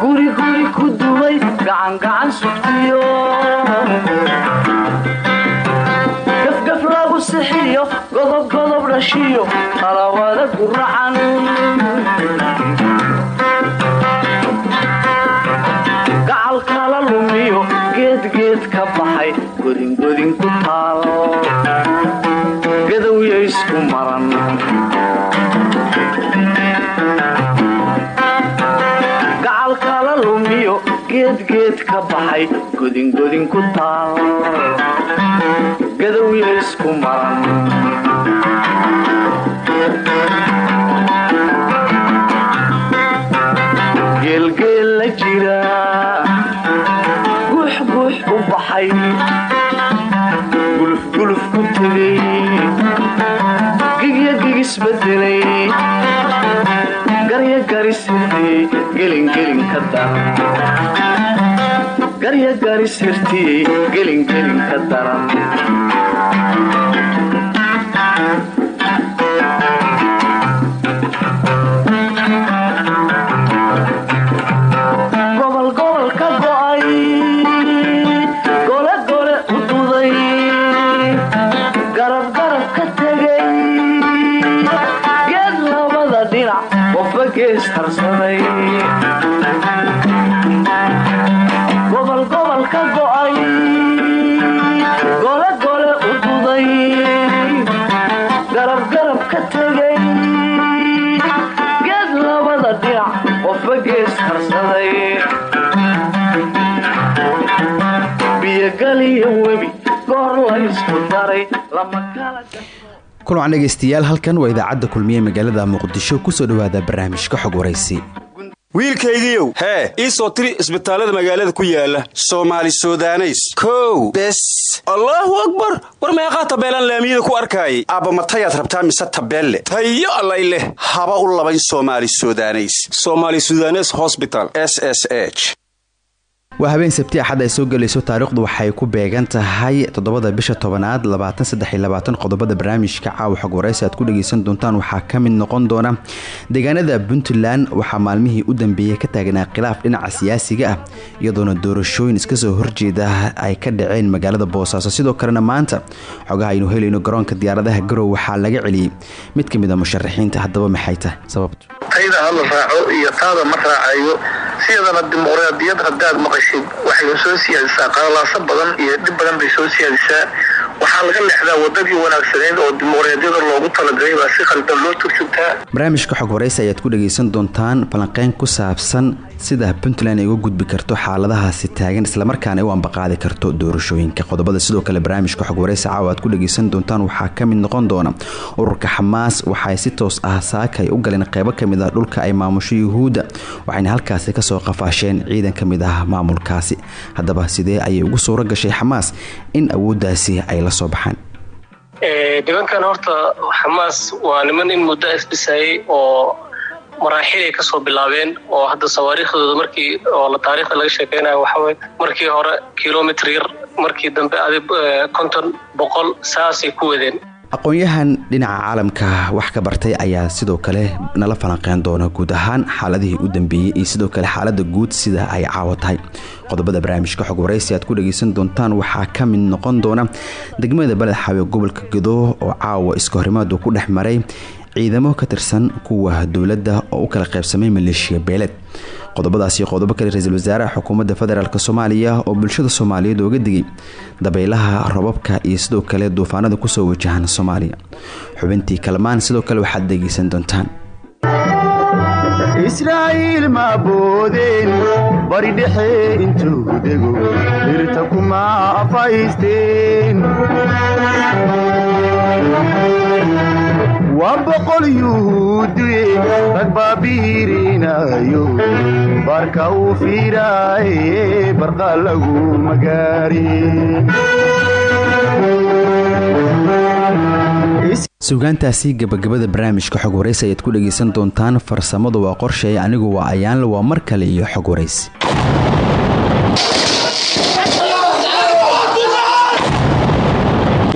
guri guri ku dumay gacangacan sugtiyo gafgaf lagu sixiyo godob godob dhashiyo qalawada guracan baxay godingodin ku taal gadowya isku maran garya garisirtiyey gelingelin ka daran ka go'ay gole gole u duday garab garab ka tegay geed labada dhinac qofba gees harsaday biyogaliyo webi goor la isku daray lama kala kulan dhegaystayaal halkan waa idaacadda kulmiye magaalada muqdisho ku soo dhowaada barnaamijka xog waraysi wiilkaygiiow. Hee ii soo tiri isbitaallada magaalada ku yaalla soomaali sudaneys. Kow bes. Allaahu akbar! War meeqaa tabeelaan laamiyada ku arkaayay? Aabbamatayaad rabtaa mise tabeelle? Tayo allay leh. Haba u labayn soomaali sudaneys. Somaali sudanes hosbital s s h waa habeen sabti axad ay soo gelayso taariikhdu waxay ku beegan tahay toddobada bisha tobanaad qodobada barnaamijka caawa xog waraysi ku dhegaysan doontaan. Waxaa ka mid noqon doona deegaanada puntland waxaa maalmihii u dambeeyey ka taagnaa khilaaf dhinaca siyaasiga ah iyadoona doorashooyin iska soo horjeeda ay ka dhaceen magaalada boosaaso. Sidoo kalena maanta xogaha aynu helayno garoonka diyaaradaha garow waxaa laga celiyey mid ka mid a musharaxiinta haddaba maxay tahay? Sababtu. Tayda hala raaco iyo taada ma raacayo sidana dimuqraadiyad haddaad maqashid waxay soo siyaadisaa qalalaaso badan iyo dhib badan bay soo siyaadisaa waxaa laga leexdaa wadadii wanaagsaneyd oo dimuqraadiyada loogu talagalay baa si khaldan loo turjugtaa barnaamijka xog waraysi ayaad ku dhagaysan doontaan falanqeyn ku saabsan sida puntland ay uga gudbi karto xaaladahaasi taagan islamarkaana ay u ambaqaadi karto doorashooyinka. Qodobada sidoo kale barnaamijka xog waraysi caawa ku dhagaysan doontaan waxaa ka mid noqon doona ururka xamaas waxaay si toos ah saaka ay u galeen qeybo ka mid ah dhulka ay maamusho yuhuudda waxayna halkaasi ka soo qafaasheen ciidan ka mid ah maamulkaasi. Haddaba sidee ayay ugu suuro gashay xamaas in awooddaasi ay la soo baxaan nimankan horta xamaas waa niman in muddo isdhisayay oo maraaxil ay ka soo bilaabeen oo hadda sawaariikhdooda markii oo la taariikhda laga sheekeynayo waxawey markii hore kilomitr yar markii dambe adi konton boqol saasay ku wadeen. Aqoon-yahan dhinaca caalamka wax ka bartay ayaa sidoo kale nala falanqeyn doona guud ahaan xaaladihii u dambeeyey iyo sidoo kale xaalada guud sida ay caawo tahay qodobada barnaamijka xog waraysi aad ku dhagaysan doontaan. Waxaa ka mid noqon doona degmada baledxaawe gobolka gado oo caawa iska horimaadu ku dhex maray ciidamo ka tirsan kuwa dowladda oo u kala qaybsamay maleeshiya beeleed qodobadaas iyo qodobo kale ra'iisul wasaaraha xukuumadda federaalk soomaaliya oo bulshada soomaaliyeed ooga digay dabaylaha robabka iyo sidoo kale duufaanada ku soo wajahan soomaaliya. Xubintii kalmaan sidoo kale waxaad dhegaysan doontaan bari dhexe intuu dego dhirta kuma afaysteen waa boqol yuhuuduye rag baabiirinayo barka uu fiiraaye barqa lagu magaarin suugaantaasi gabagabada barnaamijka xog waraysi ayaad ku dhagaysan doontaan. Farsamadu waa qorsheey anigu waa ayaanle waa mar kale iyo xog waraysi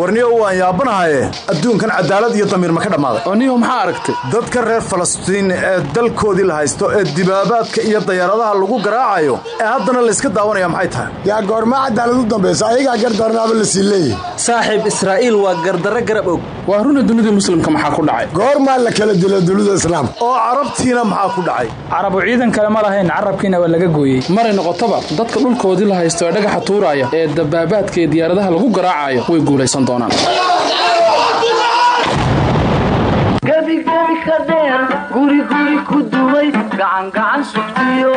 warniyo waan yaabanahaye adduunkan cadaalad iyo damiir ma ka dhammaaday oo niyow maxaa aragtay? Dadka reer falastiin ee dalkoodii la haysto ee dibaabaadka iyo dayaaradaha lagu garaacayo ee haddana layska daawanaya maxay tahay? Yaa goormaa cadaalad u dambaysa ayagaa gardarnaaba la sii leeyahy saaxiib israa'iil waa gardarro garab og. Waa runa dunida muslimka maxaa ku dhacay? Goormaa la kala dilo dunida islaamka oo carabtiina maxaa ku dhacay? Carabu ciidan kale ma lahayn carabkiina waa laga gooyey. Maray noqotaba dadka dhulkoodii la haysto ee dhagaxa tuuraaya ee dabaabaadka iyo diyaaradaha lagu garaacayo way guulaysan doonaan gebigebi ka dheer guriguri ku duway gacangacan sugtiyo.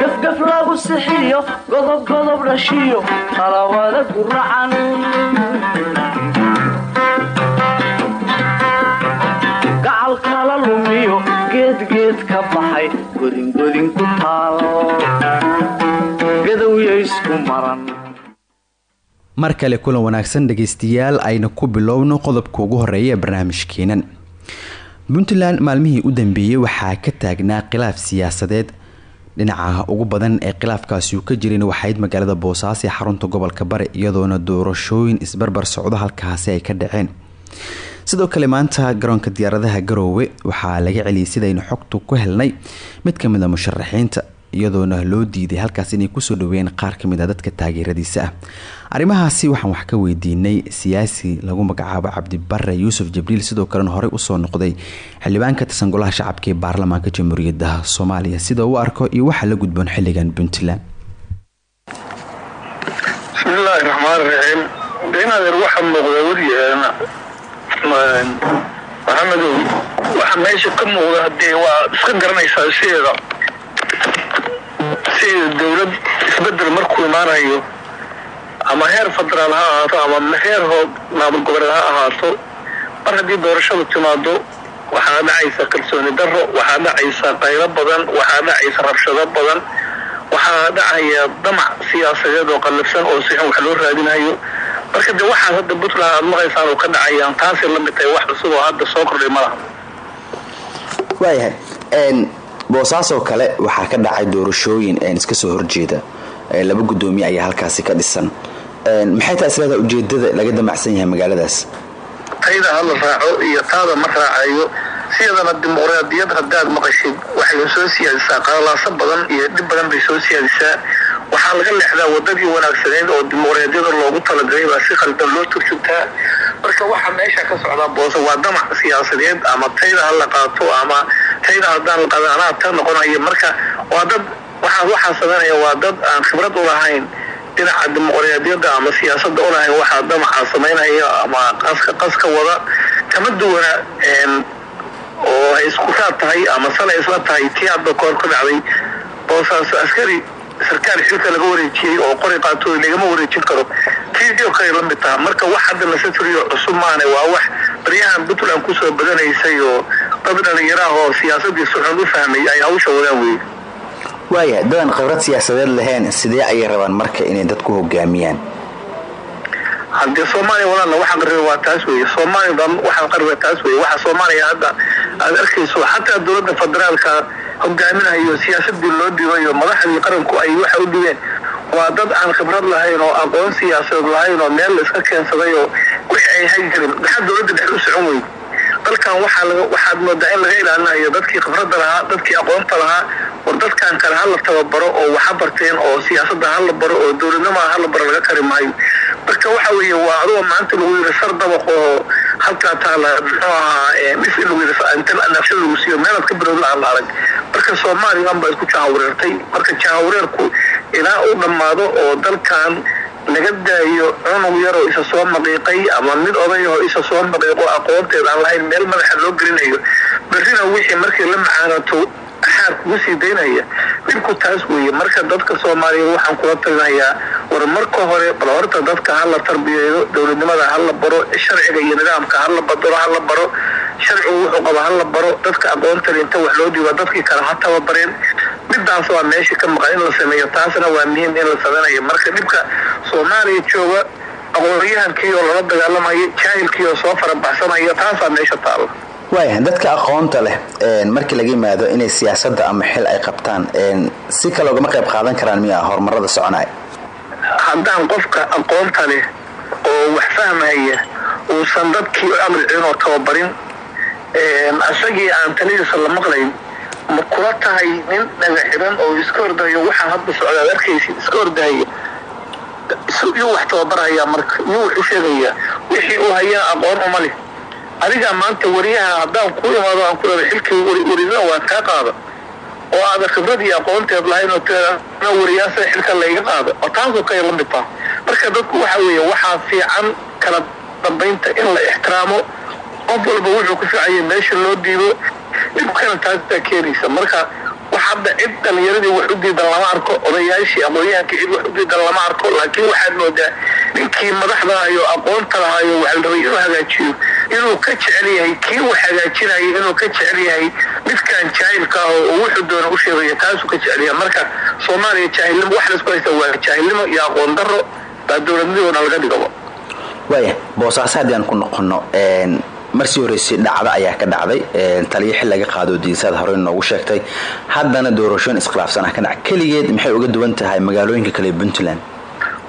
Gafgaf lagu sixiyo godobgodob dhashiyo talawada lumiyo geedgeed ka baxay godingodin isku maran mar kale kulan wanaagsan dhegaystayaal ayna ku bilowno qodobka ugu horreeya ee barnaamijkeenan. Puntland maalmihii u dambeeyey waxaa ka taagnaa khilaaf siyaasadeed. Dhinaca ugu badan ee khilaafkaasi uu ka jirin waxayd magaalada boosaaso ee xarunta gobolka bari iyadoona doorashooyin isbarbar socdo halkaasi ay ka dhaceen. Sidoo kale maanta garoonka diyaaradaha garoowe waxaa laga celiyay sidaynu xogtu ku helnay mid ka mid a musharaxiinta iyadoona loo diiday halkaas inay ku soo dhaweeyeen qaar ka mid a dadka taageeradiisa ah arrimahaasi waxaan wax ka weydiinay siyaasi lagu magacaabo cabdibare yuusuf jibriil sidoo kalena horey u soo noqday xildhibaan ka tirsan golaha shacabka baarlamaanka jamhuuriyadda soomaaliya. Sida uu arko iyo waxaa la gudboon xilligan puntland. Bismillaahi raxmaan raxiim beenadeer waxaa muuqda weligeena. Maxamedow waxa meesha ka muuqda hadee waa iska garanaysaa sideeda. Sideeda dowlad isbeddel markuu imaanayo ama heer federaal ha ahaato ama heer maamul goboleed ha ahaato mar haddii doorashadu timaado waxaa dhacaysa kalsooni darro waxaa dhacaysa qaylo badan waxaa dhacaysa rabshado badan waxaa dhacaya damac siyaasadeed oo qallafsan oo sixin wax loo raadinayo marka de waxaas hadda puntland aad maqaysaan oo ka dhacayaan taasay la mid tahay wax cusub oo hadda soo kordhay ma laha. Waayahay boosaasoo kale waxaa ka dhacay doorashooyin iska soo horjeeda. Laba gudoomiye ayaa halkaasi ka dhisan maxay tahay isleedaha ujeedada laga damacsan yahay magaaladaas? Tayda hala raaco iyo taada ma raacayo. Siyadana dimuqraadiyad haddaad maqashid waxay soo siyaadisaa qalalaaso badan iyo dhib badan bay soo siyaadisaa. Waxaa laga leexdaa wadadii wanaagsaneyd oo dimuqraadiyada loogu talagalay baa si khaldan loo turjugtaa marka waxaa meesha ka socdaa boose waa damac siyaasadeed ama tayda ha la qaato ama tayda haddaan la qadan anaa ta noqonayo. Marka waa dad waxaa waxaa sameynaya waa dad aan khibrad u lahayn dhinaca dimuqraadiyadda ama siyaasada u lahayn waxaa damaca samaynaya ama qaska qaska wada kama duwana oo ay isku raad tahay ama sala isla tahay tii hadda koor ka dhacday boosaaso askari sarkaal xilka laga wareejiyey oo qori qaatooy lagama wareejin karo. Tiidio kale la mid taha marka wax hadda lasafriyo cusub maane waa wax baryahan puntland ku soo badanaysay oo dad dhalinyaraah oo siyaasadii si xun u fahmay ay hawsha wadaan weye waayahay dadan khibrad siyaasadeed lahayn sidee ayay rabaan marka inay dadku hogaamiyaan? Haddee soomaaliya walaala waxa qarriba waa taas weye soomaaliya dhan waxa qarriba taas weye waxa soomaaliya hadda aad arkayso xataa dowladda federaalka hogaaminayo siyaasadii loo dhibayo madaxdii qaranku ay waxa u dhibeen waa dad aan khibrad lahayn oo aqoon siyaasadeed lahayn oo meel la iska keensaday oo wixii ay hagi karin. Maxaa dowladda dhex u socon weyde dalkan waxaad moodaa in laga ilaalinayo dadkii khibradda lahaa dadkii aqoonta lahaa war dadkan kale hala tababaro oo waxa barteen oo siyaasadda hala baro oo dowladnimada hala baro laga kari maayo. Marka waxa weeye waa aduga maanta lagu yiri sar dabaq oo halkaa taala muxuu ahaa dhif in lagu yiri inta nafsha lagu siiyo meelaad ka bilowda aan la arag. Marka soomaaliyan baa isku jahawareertay. Marka jahawareerku ilaa uu dhammaado oo dalkan laga daayo cunug yaroo isa soo maqiiqay ama mid odayahoo isa soo maqiiqo aqoonteed aan lahayn meel madaxa loo gelinayo. Berrina wixii markii la macaanato xaar kugu sii daynaya. Dhibku taas weeye marka dadka soomaaliyeed waxaan kula talinayaa war marka hore bal horta dadka hala tarbiyeeyo dowladnimada hala baro sharciga iyo nidaamka hala badaro hala baro. Sharcigu wuxuu qaba hala baro dadka aqoontan inta wax loo dhiiba dadkii kale ha tababareen midaas waa meesha ka maqan in la sameeyo taasna waa muhiim in la sameynayo. Marka dhibka soomaaliya jooga aqoonyahankii oo lala dagaalamayo jaahilkii oo soo farabaxsanaya taasaa meesha taala waayahay dadka aqoonta leh markii laga yimaado inay siyaasadda ama xil ay qabtaan si kale ugama qayb qaadan karaan miya horumarada soconaya haddaan qofka aqoonta leh oo wax fahmaya uusan dadkii amri celin oo tababarin isagii aan taladiisa la maqlayn ma kula tahay nin dhaga xiran oo iska ordahayo waxaa hadda socdaad arkaysid iska ordahaya yuu wax tababarhayaa marka yuu wax u sheegayaa wixii uu hayaa aqoon uma leh. Adigaa maanta wariyaha haddaan ku imaado aan ku aa xilkii warisada waa kaa qaada. Oo aada khibrad aqoonteed lahayn oo wariyaasa xilka layga qaada. Oo taasoo kale la mid marka dadku waxa weeye waxaa fiican kala dambaynta in la ixtiraamo. Qof walba wuxuu ku ficaya meesha loo diibo dhibkana taasaa keenaysa. Marka wax cid dhalinyaradii wax u diidan lama arko odayaashii aqoonyahankii cid wax u diidan lama arko laakiin waxaad moodaa ninkii madaxda ahayo aqoonta lahayo waxaa la rabay inuu hagaajiyo inuu ka jecel yahay kii uu hagaajinayo inuu ka jecel yahay midkaan jaahilka ah oo wuxuu doona u sheegaya taasuu ka jecel yahay. Marka soomaaliya jaahilnimo wax la isku haysta waa jaahilnimo iyo aqoon darro baa dowladnimadooda laga dhigaba waaya boosaaso aan ku noqono marsii horeysay dhacda ayaa ka dhacday. Taliyo xil laga qaado diisaad hore noogu sheegtay. Haddana doorashooyin iskhilaafsan ah ka dhac keligeed maxay uga duwan tahay magaalooyinka kale puntland?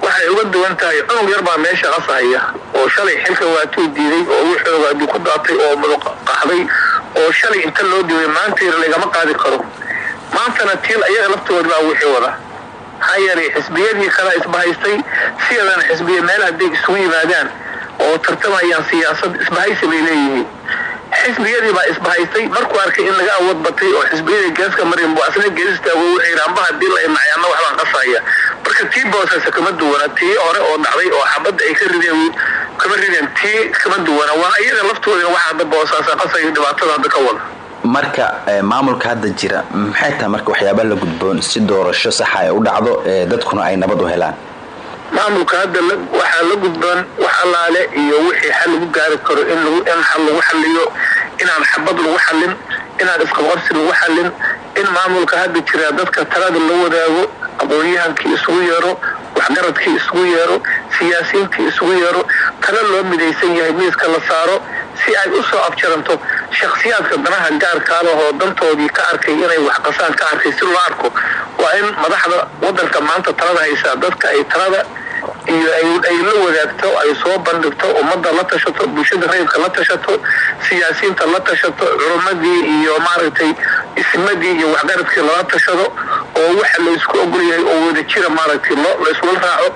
Waxay uga duwan tahay. Cunug yar baa meesha qasahaya oo shalay xilka waatuu diiday oo wuxooga aduu ku daatay oo muduqaxday oo shalay inta loo diiday. Maanta yar lagama qaadi karo. Maantana tiil ayaga laftood baa wixii wada. Maxaa yeelay xisbiyadii kala isbahaystay siyadan xisbiya meel hadday isugu yimaadaan oo tartamayaan siyaasad isbahaysi bay leeyihiin. Xisbiyadii baa isbahaystay markuu arkay in laga awood batay oo xisbiyadii geeska marin buu asna gees istaago wuxuu yidhi amba haddii la imacay waxbaan qasaya. Marka tii boosase kama duwana tii hore oo dhacday oo xabadda ay ka rideen kama rideen tii kama duwana. Waa iyaga laftoodina waxa hadda boosaasa qasayo dhibaatada hadda ka wada. Marka maamulka hadda jira maxay tahay marka waxyaaba la gudboon si doorasho saxa ay u dhacdo dadkuna ay nabad u helaan maamulka hadda waxaa la gudboon wax allaale iyo wixii xal lagu gaari karo in xal lagu xaliyo inaan xabad lagu xalin inaan isqabqabsi lagu xalin in maamulka hadda jira dadka talada la wadaago aqoonyahankii isugu yeero waxgaradkii isugu yeero siyaasiyiintii isugu yeero tala loo midaysan yahay miiska la saaro si ay u soo afjaranto shakhsiyaadka danaha gaarkaalahoo dantoodii ka arkay inay waxqasaan ka arkay si loo arko waa in madaxda wadanka maanta talada haysaa dadka ay talada iyo ay la wadaagto ay soo bandhigto ummadda la tashato bulshada rayidka la tashato siyaasiyiinta la tashato culimmadii iyo maaragtay ismadii iyo waxgaradkii lala tashado oo waxa la isku ogol yahay oo wada jira maaragtay la isula raaco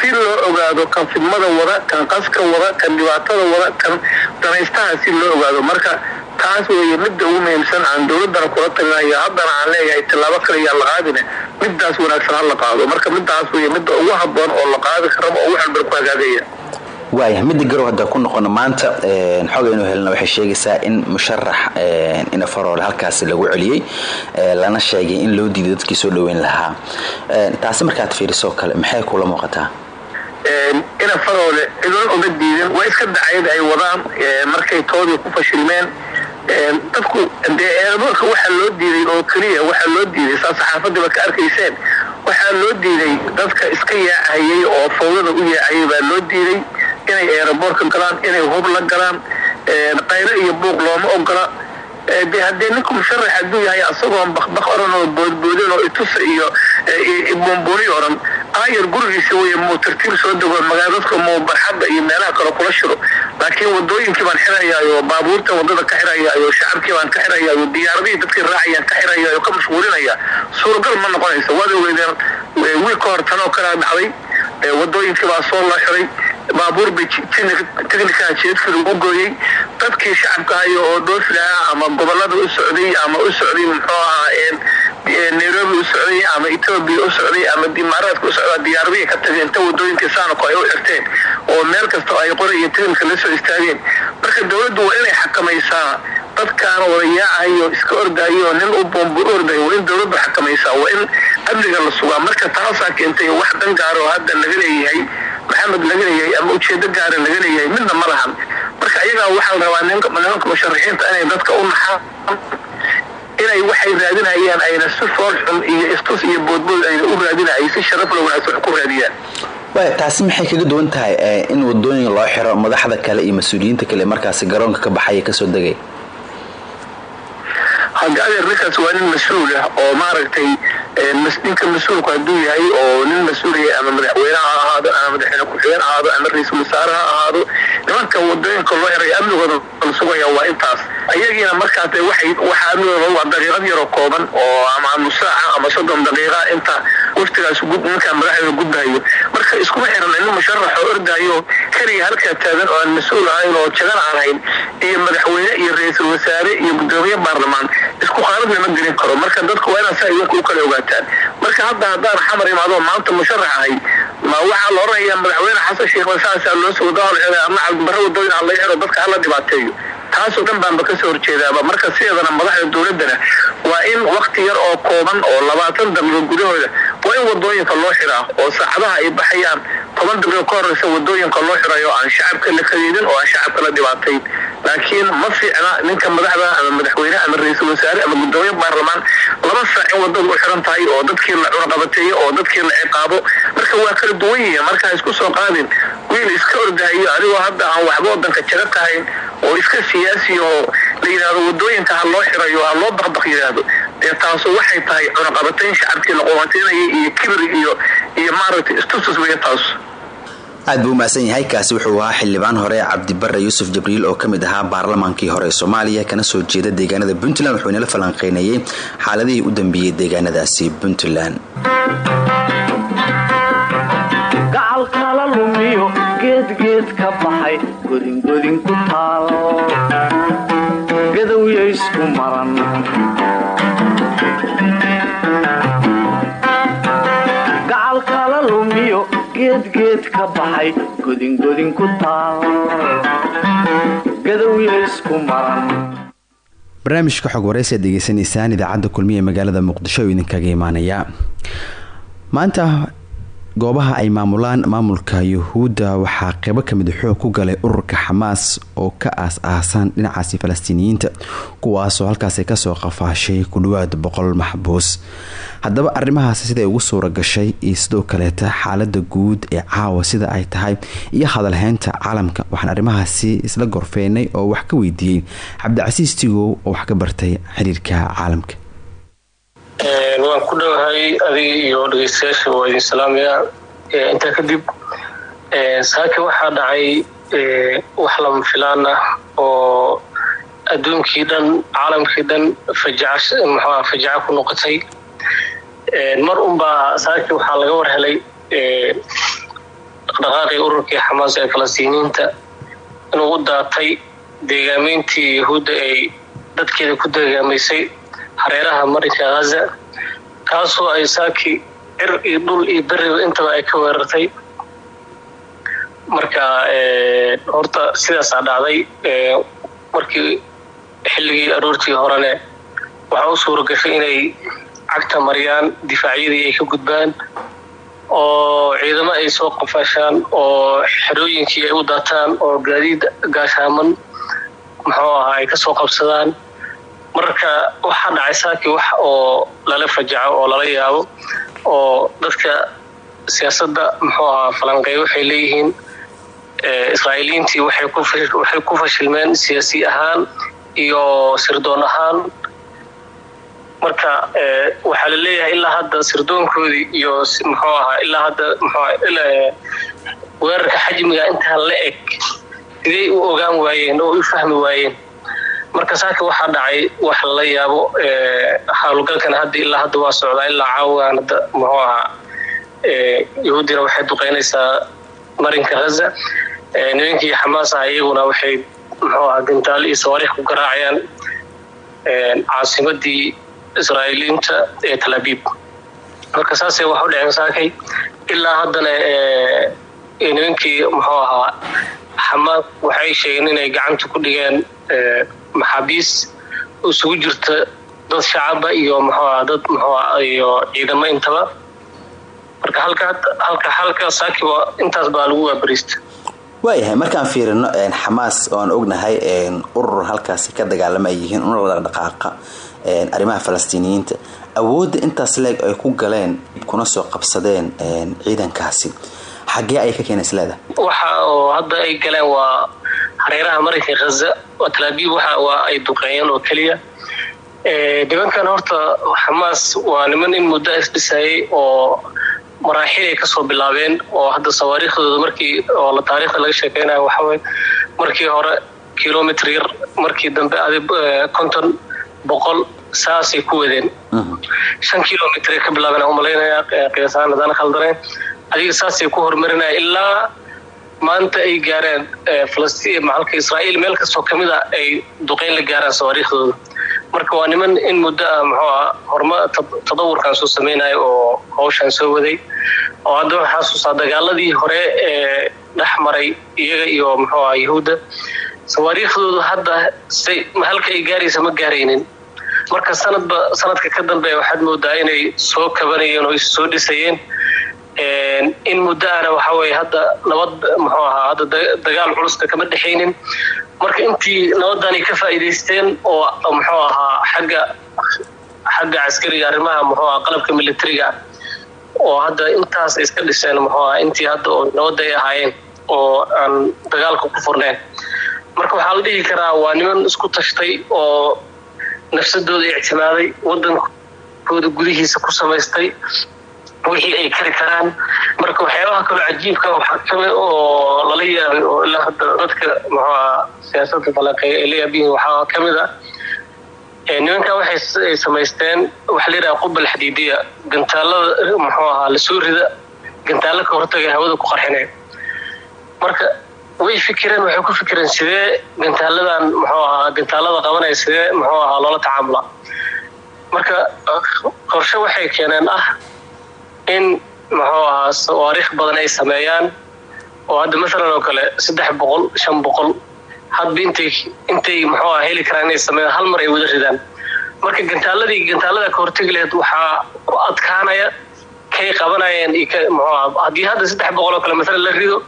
si loo ogaado kan fidmada wada kan qaska wada kan dhibaatada wada kan danaystaha si loo ogaado. Marka taas weeye midda ugu muhiimsan aan dowladdana kula talinaya haddana aan leeyahay tillaabo kale yaa la qaadine middaas wanaagsan ha la qaado. Marka middaas weeye midda ugu habboon oo la qaadi karaba oo waxan bar ku hagaagaya. Waaya midda garow haddaan ku noqono maanta xogaynu helna waxay sheegaysaa in musharax inafaroole halkaasi lagu celiyey lana sheegay in loo diiday dadkii soo dhoweyn lahaa. Taasi markaad fiiriso kale maxay kula muuqataa? Inafaroole ciduna uma diidin. Waa iska dacayad ay wadaan markay toodii ku fashilmeen dadku dee eeraboorka waxaa loo diiday oo keliya waxaa loo diiday saa saxaafadiiba ka arkayseen. Waxaa loo diiday dadka iska yaacayay oo fawdada u yaacayay baa loo diiday. Inay eeraboorka galaan inay hub la galaan qaylo iyo buuq looma ogola. De haddee ninku musharax hadduu yahay asagoon bakbak oran oo boodboodin oo itusa iyo buunbuuni oran aayar gurigiisa wey muu tartiib soo dego magaaladka muu barxadda iyo meelaha kale kula shiro. Laakiin wadooyinkii baan xirayaayo baabuurta waddada ka xirayaayo shacabkii baan ka xirayaayo diyaaradihii dadkii raacayaan ka xirayaayo ka mashquulinaya suuragal ma noqonaysa waad ogeydeen wiil ka hor tanoo dhacday wadooyinkii baa soo la xiray baabuur bay technikaa jeedkii lagu gooyey. Dadkii shacabka hayo oo dhoofi lahaa ama gobollada u socday ama u socday muxuu ahaa nairobi u socday ama etoobiya u socday ama imaaraadka u socdaa diyaaradihii ka tageen. Inta wadooyinkii saanako ay u xirteen oo meel kasta ay qori iyo technika la soo istaageen. Marka dowladdu waa inay xakamaysaa. Dadkaan wadayaacayo iska ordayo nin u boombu ordayo waa in dowladdu xakamaysaa waa in amniga la sugaa. Marka taasaa keentay wax dan gaara oo hadda laga leeyahay maxamed laga ama ujeedo gaara laga leeyahay midna ma lahan. Marka ayagaa waxaa la rabaa nimanka musharaxiinta inay dadka u naxaan inay waxay raadinayaan ayna si fool xun iyo istus iyo boodbood ayna u raadinayay si sharaf la wanaagsan ku raadiyaan. Taasi maxay kaga duwan tahay in wadooyin loo xiro madaxda kale iyo mas'uuliyiinta kale markaasi garoonka ka baxaya ka soo degay haddi adeer ninkaas waa nin mas'uul ah oo maaragtay ninka mas'uulku hadduu yahay oo nin mas'uulaya ama madaxweyne ha ahaado ama madaxweyne ku-xigeen ahaado ama ra'iisul wasaare ha ahaado nimanka waddooyinka loo xiray amnigooda la sugaya waa intaas. Ayagiina markaas waxay waxa amnigooda waa daqiiqad yaroo kooban oo ama nus saaca ama soddon daqiiqa inta waftigaas ninka madaxdeeda gudbahayo marka iskuma xiran nin musharax oo ordaayo keliya halkaa taagan oo aan mas'uul ahayn oo jagan aan hayn iyo madaxweyne iyo ra'iisul wasaare iyo gudoomiye baarlamaan isku qaanad lama gelin karo. Marka dadku waa inaa saa idinku u kala ogaataan. Marka hadda haddaan xamar imaado maanta musharax ahay ma waxaa la oranayaa madaxweyne xasan sheekh masaasaa loo soo wadaal xiray ama cabdibare wadooyin ha laga xiro dadka hala dhibaateeyo. Taasoo dhan baanba ka soo horjeedaaba. Marka sideedana madaxda dowladana waa in wakti yar oo kooban oo labaatan daqiiqo gudahooda waa in waddooyinka loo xiraa oo saacadaha ay baxayaan. Toban daqiiqo ka horeysa waddooyinka loo xirayo aan shacabka la kadiidin oo aan shacabka la dhibaatayn laakiin ma fiicna ninka madaxda ama madaxweyne ama ra'iisul wasaare ama gudoomiye baarlamaan. Laba saac in waddada u xiran tahay oo dadkii la cunaqabateeyo oo dadkii la ciqaabo. Marka waa kala duwan yihiin markaa isku soo qaadin. Wiil iska ordahayo adigoo hadda aan waxba wadanka jaga tahayn oo iska siyaasi oo la yidhahdo waddooyinka ha loo xirayo ha loo baqbaq yidhaahdo taasu waxay tahay cunaqabatayn shacabkii la qubateynayay iyo kibir iyo iyo maaragtay istusus weya taasu aad buu umahadsan yahay kaasi wuxuu ahaa xildhibaan hore cabdibare yuusuf jibriil oo ka mid ahaa baarlamaankii hore ee soomaaliya kana soo jeeda deegaanada puntland wuxuu inala falanqeynayay xaaladihii u dambeeyey deegaanadaasi puntland. Gacalkala lumiyo geedgeed ka baxay geedgeed ka baxay godingodin ku taal gadowya isku maran barnaamijka xog waraysi aad idaacadda kulmiya ee magaalada muqdisho oo idinkaga imaanaya maanta goobaha ay maamulaan maamulka yuhuudda waxaa qeybo ka mid xoog ku galay ururka xamaas oo ka aas-aasan dhinacaasi falastiiniyiinta kuwaasoo halkaasi ka soo qafaashay ku dhawaad boqol maxbuus. Haddaba arrimahaasi siday ugu suura gashay iyo sidoo kaleeta xaalada guud ee caawa sida ay tahay iyo hadalheynta caalamka. Waxaan arrimahaasi isla gorfeynay oo wax ka weydiiyey cabdicasiis tigow oo wax ka bartay xiriirka caalamka waan ku dhowahay adiga iyo dhegeystayaasha waa idin salaamaya intaa kadib saaki waxaa dhacay wax lama filaan ah oo adduunkii dhan caalamkii dhan fajaca mxua fajaco ku noqotay. Mar unbaa saaki waxaa laga war helay dhaqdhaqaaqii ururkii xamaas ee falastiiniyiinta inuu u daatay deegaameyntii yahuudda ay dadkeeda ku deegaamaysay hareeraha marinka haza kaasoo ay saaki cir iyo dhul iyo beriba intaba ay ka weerartay. Marka horta sidaasaa dhacday markii xilligii aroortii horene waxaa u suura gashay inay cagta mariyaan difaacyadii ay ka gudbaan oo ciidamo ay soo qafaashaan oo xerooyinkii ay u daataan oo gaadiid gaashaaman muxuu ahaa ay ka soo qabsadaan marka waxaa dhacay saaki wax oo lala fajaco oo lala yaabo oo dadka siyaasadda muxuu ahaa falanqeey waxay leeyihiin israa'iiliyiintii waxay ku fashilmeen siyaasi ahaan iyo sirdoon ahaan. Marka waxaa la leeyahay ilaa hadda sirdoonkoodii iyo muxuu ahaa ilaa hadda mxu weerarka xajmiga intaa la eg sidey u ogaan waayeen oo u fahmi waayeen marka saaka waxaa dhacay wax lala yaabo howlgalkana hadda ilaa hadda waa socdaa ilaa caawagan hadda muxuu ahaa yahuuddina waxay duqeynaysaa marinka haza nimankii xamaas ah iyaguna waxay muxuu ahaa gantaal iyo sawaariikh ku garaacayaan caasimadii israa'iiliinta ee talabiib marka saasay wax u dhaceen saakay ilaa haddana nimankii muxuu ahaa xamaas waxay sheegeen inay gacanta ku dhigeen maxaabiis isugu jirta dad shacaba iyo mxuaha dad mxua iyo ciidamo intaba. Marka halka halka halka saakiba intaas baa lagu waabariista. Waayahay markaan fiirino xamaas oo aan ognahay urur halkaasi ka dagaalama ay yihiin una wada dhaqaaqa arrimaha falastiiniyiinta. Awoodda intaas leeg ay ku galeen kuna soo qabsadeen ciidankaasi xagee ayay ka keenay isleeda waxa oo hadda ay galeen waa hareeraha marinka haza talaabiib waxa waa ay duqeeyeen oo keliya. Nimankan horta xamaas waa niman in muddo isdhisayay oo maraaxil ay ka soo bilaabeen oo hadda sawaariikhdooda markii oo la taariikhda laga sheekeynayo waxawey markii hore kilomitr yar markii dambe adi konton boqol saasay ku wadeen. Shan kilomitr ka bilaabeen aan u malaynaya qiyaasaan hadaan khaldanayn adiga saasay ku horumarinaya ilaa maanta ay gaareen falastiin maxalka israa'iil meel kastoo ka mid a ay duqeyn la gaaraan sawaariikhdooda marka waa niman in muddo ah muxuu ah horma tadawurkan soo samaynayo oo hawshaan soo waday. Oo hadda waxaa xasuustaa dagaaladii hore ee dhex maray iyaga iyo muxuu ah yahuudda sawaariikhdoodu hadda say halka ay gaaraysa ma gaaraynin. Marka sanadba sanadka ka dambeeya waxaad moodaa inay soo kabanayeen oo is soo dhisayeen in muddo ana waxa weye hadda nabad muxuu ahaa hadda dagaal culusta kama dhexaynin. Marka intii nabadani ka faa'iidaysteen oo muxuu ahaa xagga xagga caskariga arrimaha muxuu aha qalabka militariga oo hadda intaas iska dhiseen muxuu aha intii hadda oo ay ahaayeen oo aan dagaalka ku furnayn marka waxaa la dhihi karaa waa niman isku tashtay oo nafsadooda ictimaaday wadankooda gudihiisa ku samaystay wixii ay kari karaan marka waxyaabaha kaloo cajiibka waxaa oo lala yaabay oo ilaa hadda dadka muxuuaha siyaasada falaqeeya ay la yaabiyihin waxaa ka mid a nimankan waxay samaysteen waxa la yidhaha qubal xadiidiya. Gantaalada muxuu ahaa la soo rida gantaalo ka hortaga hawada ku qarxinaya marka way fikireen waxay ku fikireen sidee gantaaladan muxuu ahaa gantaalada qabanaya sidee muxuu ahaa loola tacaamula. Marka qorshe waxay keeneen ah in muxuu ahaa sawaariikh badan ay sameeyaan oo hadda masalan oo kale saddex boqol shan boqol hadba intay intay muxuu aha heli karaan inay sameeyaan hal mar ay wada ridaan. Marka gantaaladii gantaalada ka hortegi waxaa ku adkaanaya kay qabanayeen iyo muxuu aha haddii hadda saddex boqol oo kale masalan la rido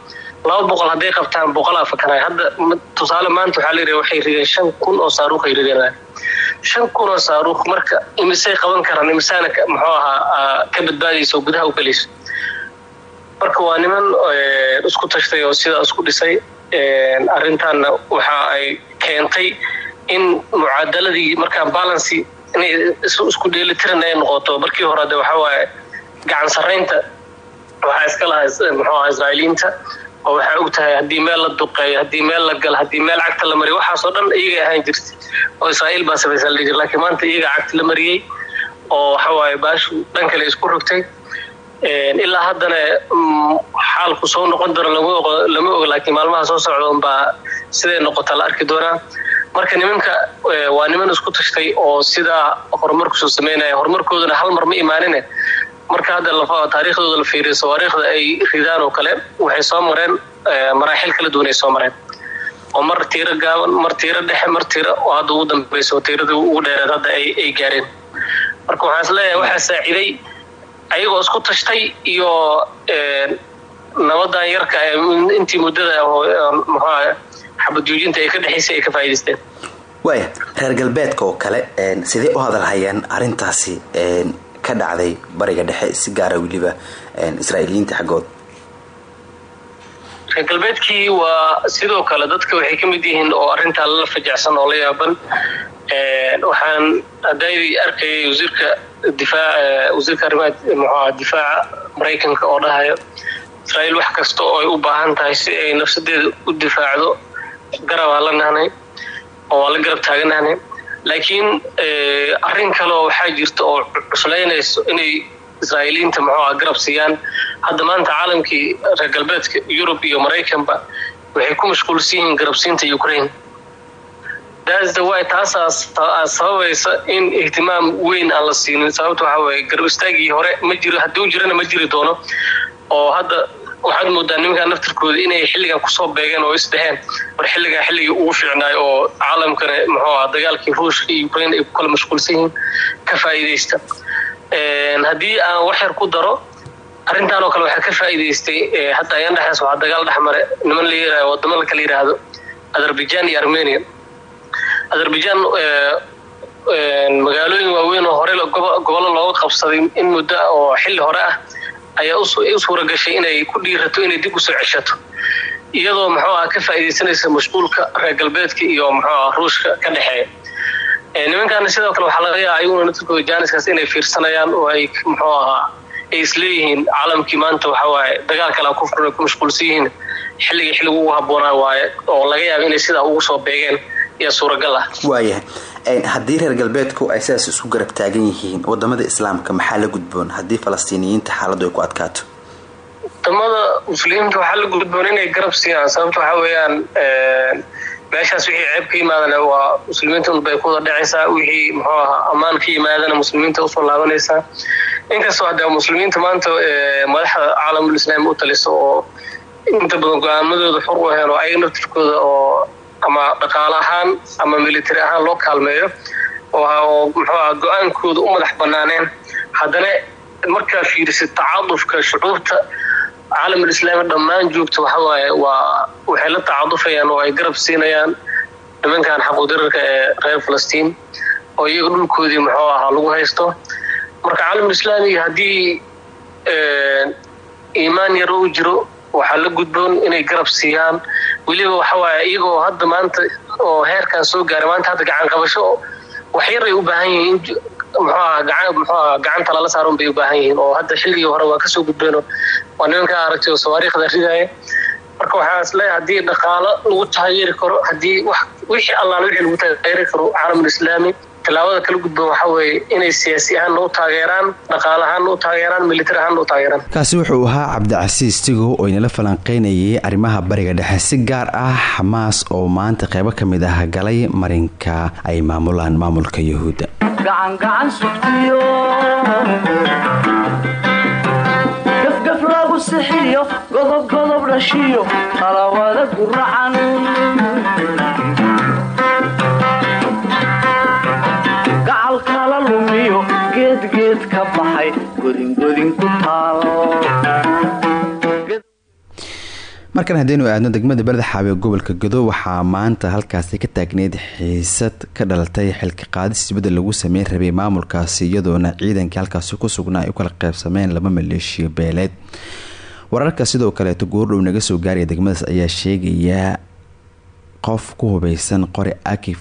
laba boqol hadday qabtaan boqolaa fakanaya hadda tusaale maanta waxaa la yidhaha waxay rideen shan kun oo saaruuq ay rideen. Shan kun oo saaruuq marka imisay qaban karaan imisaana muxuu ahaa ka badbaadaysa gudaha u gelayso marka waa niman isku tashtay oo sidaa isku dhisay arrintaanna waxa ay keentay in mucaadaladii markaa balancy inay isku dheelitiran ay noqoto. Markii hore de waxa waaye gacan sarraynta waxaa iska lahaa muxuu ahaa israa'iiliyiinta oo waxaa og tahay haddii meel la duqeeyo haddii meel la galo haddii meel cagta la mariyo waxaasoo dhan iyagay ahaan jirta oo israa'iil baa samaysan la jir lakiin maanta iyagaa cagta la mariyey oo waxa waaye baashu dhan kale isku rogtay. Ilaa haddana xaalku soo noqon doono lama oga laakiin maalmaha soo socda unbaa siday noqota la arki doonaa. Marka nimanka waa niman isku tashtay oo sidaa horumarku soo sameynaya horumarkoodana hal mar ma imaanine marka hadda taariikhdooda la fiiriyo sawaariikhda ay ridaan oo kale waxay soo mareen maraaxil kala duwan ay soo mareen. Oo mar tiiro gaaban mar tiiro dhexe mar tiiro oo hadda ugu dambeysa oo tiiradii ugu dheereed hadda ay gaareen. Marka waxaan leeyahay waxaa saaciday ayagoo isku tashtay iyo nabadan yarka intii muddada muxuuaha xabad joojinta ay ka dhexaysay ay ka faa'idaysteen waaya reer galbeedka oo kale sidee u hadalhayaan arrintaasi ka dhacday bariga dhexe si gaara weliba israa'iiliyiinta xaggood. Galbeedkii waa sidoo kale dadka waxay ka mid yihiin oo arrintaa lala fajacsan oo la yaaban. Waxaan haddaydii arkayay wasiirka difaac wasiirka arrimaha muxuuaha difaaca maraykanka oo dhahayo israa'iil wax kasta oo ay u baahan tahay si ay nafsadeeda u difaacdo garabaa la nahnay oo waa la garab taaganahnay laakiin arrin kaleoo waxaa jirta oo cuslaynayso inay israa'iiliyiinta muxuuaha garab siiyaan hadda maanta caalamkii reer galbeedka yurub iyo maraykanba waxay ku mashquulsan yihiin garabsiinta ukraine. Taasaa sababaysa in ihtimaam weyn aan la siinin. Sababta waxaa weye garab istaagii hore ma jiro haddii u jirana ma jiri doono. Oo hadda waxaad moodaa nimankaa naftirkooda inay xilligan ku soo beegeen oo isdheheen war xilligaa xilligii ugu fiicnaayo oo caalamkana muxuu aha dagaalkii ruushka iyo ukraine ay ku kala mashquulsan yihiin ka faa'iidaysta haddii aan wax yar ku daro arrintan oo kale waxaa ka faa'iidaystay hadda ayaan dhexeys waxaa dagaal dhex mare niman la wadamo kala yidhaahdo azerbaijan iyo armenia. Azerbaijan magaalooyin waaweyn oo hore gobollo looga qabsaday in muddo oo xilli hore ah ayaa u suura gashay inay ku dhiirato inay dib u soo ceshato. Iyadoo muxuu aha ka faa'iidaysanaysa mashquulka reer galbeedka iyo muxuu aha ruushka ka dhexeeya. Nimankaana sidoo kale waxaa laga yaaba ayaguna naftirkooda jaaniskaas inay fiirsanayaan oo ay muxuu ahaa ay isleeyihiin caalamkii maanta waxawaaye dagaal kale ku furan ay ku mashquulsan yihiin xilligii xilligu ugu habboonaa waaye oo laga yaaba inay sidaa ugu soo beegeen iyo suuragal ah. Waayahay haddii reer galbeedku ay sidaas isku garab taagan yihiin waddamada islaamka maxaa la gudboon haddii falastiiniyiinta xaaladdu ay ku adkaato? Wadamada muslimiinta waxaa la gudboon inay garab siiyaan. Sababta waxaa weeyaan meeshaas wixii ceeb ka yimaadana waa muslimiinta unbay ku wada dhacaysaa wixii muxuu ahaa ammaan ka yimaadana muslimiinta u soo laabanaysaa. Inkastoo haddee muslimiinta maanta madaxda caalamul islaami u taliso oo inta badan go'aamadooda xur u aheen oo ayaga naftirkooda oo ama dhaqaale ahaan ama military ahaan loo kaalmeeyo oo muxuu aha go'aankooda u madax banaaneen haddana markaa fiirisid tacadufka shucuubta caalamul islaami dhammaan joogta waxawaaye waa waxay la tacadufayaan oo ay garab siinayaan nimankan xaquudirarka ee reer falastiin oo iyaga dhulkoodii muxuu ahaa lagu haysto. Marka caalamul islaamiga haddii iimaan yar u jiro waxaa la gudboon inay garab siiyaan. Weliba waxawaaye iyagoo hadda maanta oo heerkan soo gaaray maanta hadda gacan qabasho wax yaray u baahan yihiin. Muxuaha gacanta lala saaran bay u baahan yihiin. Oo hadda xilligii hore waa ka soo gudbeeno waa nimankaa aragtay oo sawaariikhda ridaya marka waxaa is leeyahay haddii dhaqaalo lagu taageeri karo haddii wixii allaala wixii lagu taageeri karo caalamul islaami tilaabada kala gudban waxaa weeye inay siyaasi ahaanna u taageeraan dhaqaale ahaanna u taageeraan militari ahaanna u taageeraan. Kaasi wuxuu ahaa cabdicasiis tigow oo inala falanqeynayay arrimaha bariga dhexe si gaar ah xamaas oo maanta qeybo ka mid ah galay marinka ay maamulaan maamulka yahuudda gacangacan sugtiyo. Gafgaf lagu sixiyo godobgodob dhashiyo qalawada guracan ka baxay godingodin ku taal markan haddaynu aadno degmada badaxaabe gobolka godo waxaa maanta halkaasi ka taagneyd xiisad ka dhalatay xilka qaadis isbeddel lagu sameyn rabay maamulkaasi iyadoona ciidankii halkaasi ku sugnaa ay u kala qaybsameen laba maleeshiyo beeleed. Wararka sidoo kaleeto goordhow naga soo gaaraya degmadaas ayaa sheegaya qof ku hubeysan qori aki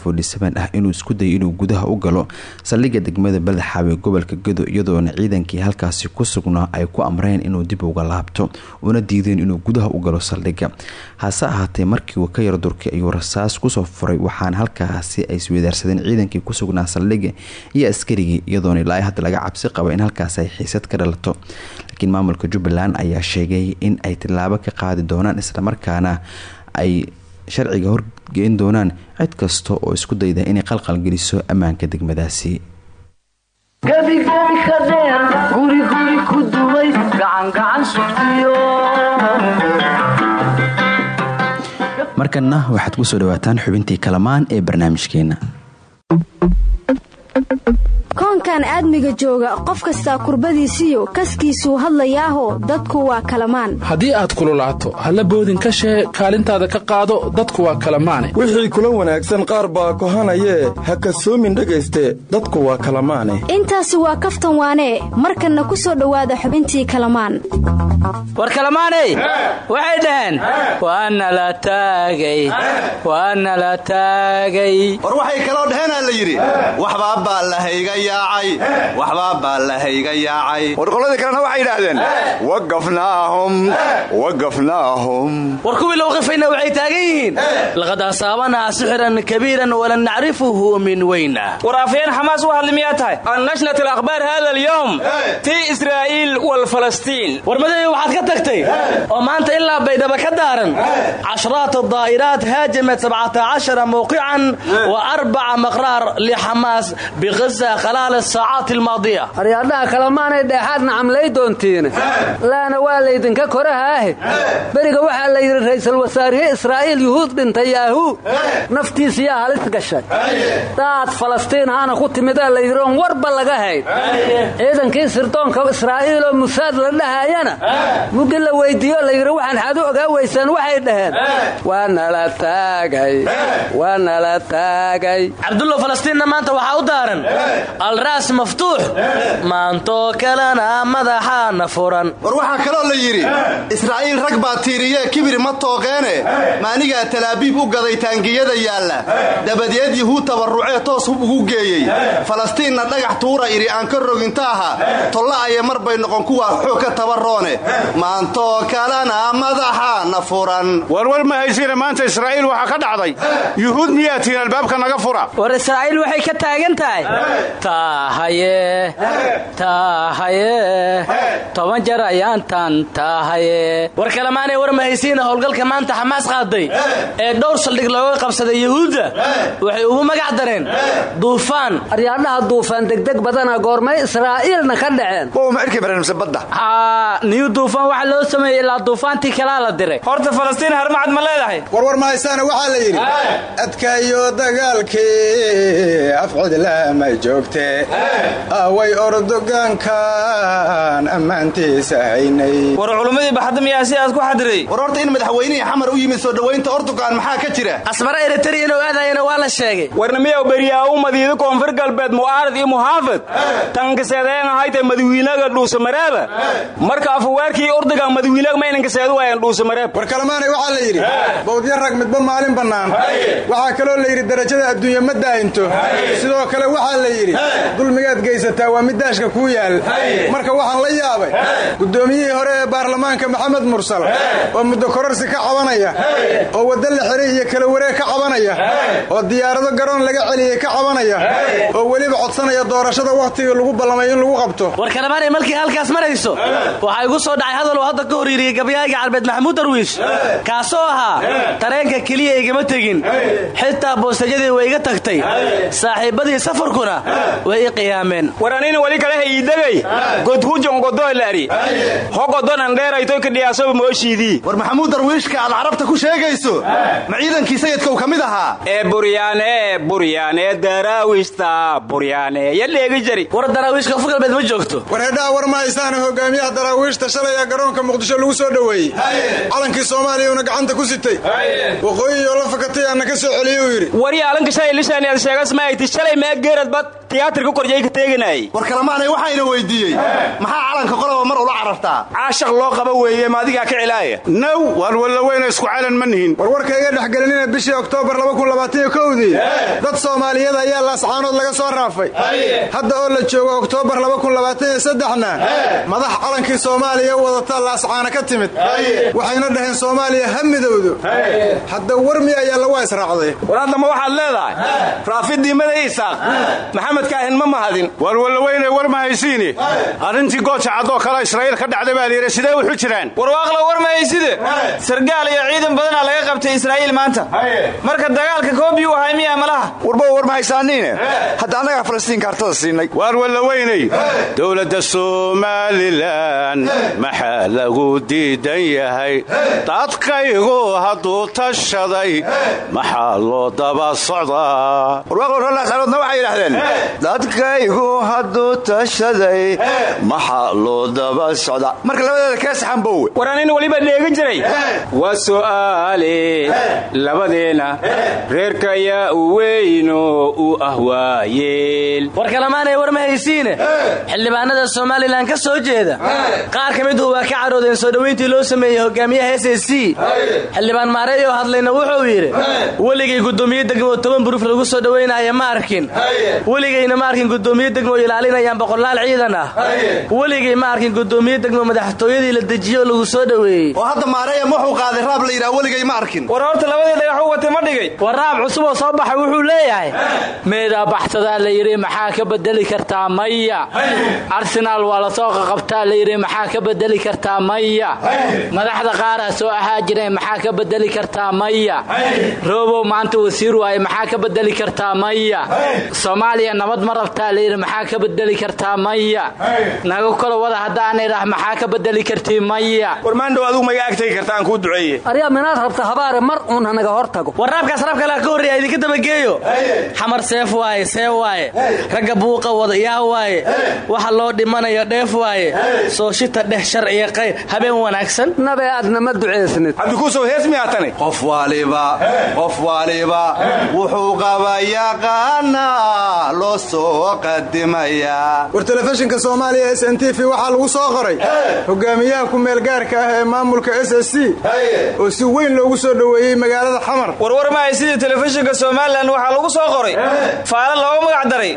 ah inuu isku dayo inuu gudaha u galo. Saldhigga degmada badaxaabe gobolka gado iyadoona ciidankii halkaasi ku sugnaa ay ku amreen inuu dib uga laabto una diideen inuu gudaha u galo saldhigga. Hase ahaatee markii uu ka yar durkay ayuu rasaas ku soo furay waxaana halkaasi ay isweydaarsadeen ciidankii ku sugnaa saldhigga iyo askarigii iyadoona ilaa hadda laga cabsi qabo in halkaasi ay xiisad ka dhalato laakiin maamulka jubbaland ayaa sheegay in ay tilaabo ka qaadi doonaan islamarkaana ay sharciga horgeyn doonaan cid kasta oo isku dayda inay qalqalgeliso ammaanka degmadaasi. Markanna waxaad ku soo dhawaataan xubintii kalamaan ee barnaamijkeena koonkan aadmiga jooga qof kastaa kurbadiisiyo kaskiisuu hadlayaaho dadku waa kalamaan. Haddii aad kululaato halla boodin ka shee kaalintaada ka qaado dadku waa kalamaane. Wixii kula wanaagsan qaar baa kohanayee ha kasoomin dhegayste dadku waa kalamaane. Intaasi waa kaftan waanee markanna ku soo dhowaada xubintii kalamaan. War kalamaaney waxay dhaheen waana la taagay waana la taagay. War waxay kaloo dhaheenaa la yidhi. Waxbaa baa lahayga yaacay. Waxbaa baa lahayga yaacay. War qoladii kalena waxay yidhaahdeen wagafnaahum wagafnaahum war kuwii lowqifayna waxay taagan yihiin laqad asaabanaa sixran kabiiran walan nacrifuhu min weyna war afyeen xamaas u hadli miyaa tahay annashnat alakhbaar hada alyowm tii israa'iil walfalastiin war madaxey waxaad ka tagtay oo maanta ilaa baydhaba ka daaran cashraat daa'iraat haajamat sabcata mawqican wa arbaca maqraar lixamaas biqasa khalaal asaacaat almaadiya aryaadhaha kalemaanay dheexaadna camlay doontiine laana waa laydinka korahaahe. Beriga waxaa la yidhi ra'iisul wasaarihii israa'iil yuhuud dhintay yaahu. Naftiisiyaa halis gashay. Daad falastiin haana ku timidaa la yidhi oon warba laga hayn. Ciidankii sirdoonka israa'iiloo musaad la dhahayana muggi la weyddiiyo la yidhi waxaan xadu ogaa weysaan waxay dhaheen. Waa nala taagay. Waa nala taagay. Cabdullo falastiinna maanta waxaa u daaran alraad xamaas maftuux maantoo kalena madaxaana furan. War waxaa kaloo la yidhi israa'iil rag baa tiiriyee kibir ma tooqeene. Maanigaa talaabiib u gaday taangiyada yaalla. Dabadeed yuhuud tabarrucee toos hub ugu geeyey. Falastiinna dhagax tuura idhi aan ka roginta aha tolla aye mar bay noqon kuwaa xoog ka tabarroone. Maantoo kalena madaxaana furan. Warwar ma haysiina maanta israa'iil waxaa ka dhacday. Yuhuud miyaa tihiin albaabka naga fura. War israa'iil waxay ka taagan tahay taahaye taahaye toban jeer ayaantan taahaye war kalemaanay war mahaysiina howlgalka maanta xamaas qaaday. Ee dhowr saldhig looga qabsaday yuhuudda waxay ugu magac dareen. Duufaan. Aryaadhaha duufaan degdeg badana goormay israa'iilna ka dhaceen. Niyu duufaan waxa loo sameeyey ilaa duufaantii kalaa la diray. Horta falastiin harmacad ma leedahay. Warwar mahaysaana waxaa la yidhi adkaayo dagaalkii afcidlama joogte away ordogaankan ammaantiisa haynay war culummadii baxda miyaa sidaas ku xadiray war horta in madaxweynihii xamar u yimid soo dhowaynta ordogan maxaa ka jira? Asmara eritari inuu aadayana waa la sheegay. Warnamiyaw beriyaa u madiida koonfur galbeed mu'aarad iyo muxaafad tankaseedeen ahaytay madawiinaga dhuusamareeba marka afawaarkii ordogan madawiinaga maynankaseedu waayeen dhuusamareeb war kalemaanay waxaa la yidhi bawdya rag midba maalin bannaan. Waxaa kaloo la yidhi darajada adduunya ma daa'into sidoo kale waxaa la yidhi dulmigaad geysataa waa mid daashka kuu yaal. Marka waxaan la yaabay guddoomiyihii hore ee baarlamaanka maxamed mursal oo muddo kororsi ka cabanaya oo wadda la xiray iyo kala wareeg ka cabanaya oo diyaarado garoon laga celiyey ka cabanaya oo weliba codsanaya doorashada wakhtiga lagu ballamay in lagu qabto. War kalemaanay markii halkaas marayso waxaa igu soo dhacay hadal uu hadda ka hor yidhiyey gabyaaga carbeed maxamuud darwiish kaasoo ahaa tareenka keliya igama tegin. Xitaa boostajadii way iga tagtay. Saaxiibbadii safarkuna way i qiyaameen. War anina wali kale hayiidagay godhujon godoolari hogodonan dheeraytoy kadhiyaasoba mooshiidii war maxamuud darwiishka aad carabta ku sheegayso. Ma ciidankii sayidkow ka mid ahaa. Ee buryaane buryaane daraawiishta buryaane yadheegi jari. War daraawiishka galbeed ma joogto. War hedhaa war ma haysaana hogaamiyaha daraawiishta shalay ee garoonka muqdisho lagu soo dhoweeyey calankii soomaaliyauuna gacanta ku sitay. Waqooyiyoo la fakatay aanna ka soo celiyey uu yidhi. Wari alanka shalay lishaan aad sheegas ma ayti shalay mee geerad bad tiyaatarka korjay ka teeganayay war kalemaanay waxayna weydiiyey. Maxaa calanka qoloba mar ula carartaa caashaq loo qaba weeye ma adigaa ka cilaaya naw waan wallaweyna isku calan ma nihin. Warwarkayga dhexgelinina bishii oktoobar dii dad soomaaliyeed ayaa laascaanood laga soo raafay. Hadda oo la joogo oktoobar na madax calankii soomaaliya wadataa laascaana ka timid. Waxayna dhaheen soomaaliya ha midowdo hadda war mi ayaa lagu israacday war haddama waxaad leedahay? Raafidii mada isaaq maxamed kaahin ma mahadin. War wallaweyne war ma haysiine arrintii gooja caddoo kale israa'iil ka dhacday baa layidhi sidee wuxu jiraan? Warwaaqla war ma hayside? Sargaal iyo ciidan badanaa laga qabtay israa'iil maanta. Marka dagaalka koobiyuu ahay miyaa malaha warbo war ma haysaaniine? Hadda annagaa falastiin kaartada siinay. Waar wallaweynay dowladda somalilan maxaa lagu diidan yahay? Dadkaygu hadduu tashaday maxaa loo daba socdaa? Warwaaqlolaascaroodna waxay yidhahdeen dadkaygu hadduu tashaday maxaa loo daba socdaa marka labadeeda kee saxan bowe war anin weliba dheegin jiray waa su'aale labadeenna reerkayaa u weyno u ah waayeel. War war ma haysiine xildhibaanada somalilan ka soo jeeda. Qaar ka miduhu waa ka cadhoodeen soo dhoweyntii loo sameeyey hogaamiyaha s s c. Xildhibaan maarey oo hadlayna wuxuu yidhi weligay gudoomiye degmo toban buruuf lagu soo dhowaynaya ma arkin weligayna ma arkin gudoomiye degmo ilaalinayaan boqolaal ciidan ah. Weligay ma arkin gudoomiye degmo madaxtooyadii la dejiyo lagu soo dhoweeyey. Oo hadda maareeya muxuu qaaday raab la yidhaha weligay ma arkin. War horta labadii dhagax u watay ma dhigay. War raab cusub oo soo baxay wuxuu leeyahay. Meedaa baxsadaa la yidhi maxaa ka bedeli kartaa maya? Arsenaal waa la soo qaqabtaa la yidhi maxaa ka bedeli kartaa maya? Madaxda qaaraa soo ahaa jireen maxaa ka bedeli kartaa maya? Roobow maanta wasiir waaye maxaa ka bedeli kartaa maya? Soomaaliya nabad ma rabtaa la yidhi maxaa ka bedeli kartaa maya? Naga kala wada haddaan idhaah maxaa ka bedeli kartii maya? Warmaandhow adigu maga agtagi karta aan kuu duceeye aryaa minaad rabta habaare mar uun hanaga hor tago war raabkaas raab kale ka horreeya idinka dabageeyo. Xamar seef waaye see waaye. Ragga buuqa wada yaa waaye. Waxa loo dhimanayo dheef waaye. Soo shita dheh shar iyo qayr habeen wanaagsan? Nabee adna ma ducaysnid cabdikuusow hees miyaatani qof waliba qof waliba wuxuu qaba yaqaanaa loo soo qadimaya war telefishinka soomaaliya s n t v waxaa lagu soo qoray. Hogaamiyaha ku-meelgaarka ah ee maamulka s s c oo si weyn loogu soo dhoweeyey magaalada xamar. Warwar maahay sidii telefishinka somalilan waxaa lagu soo qoray. Faala looga magac daray.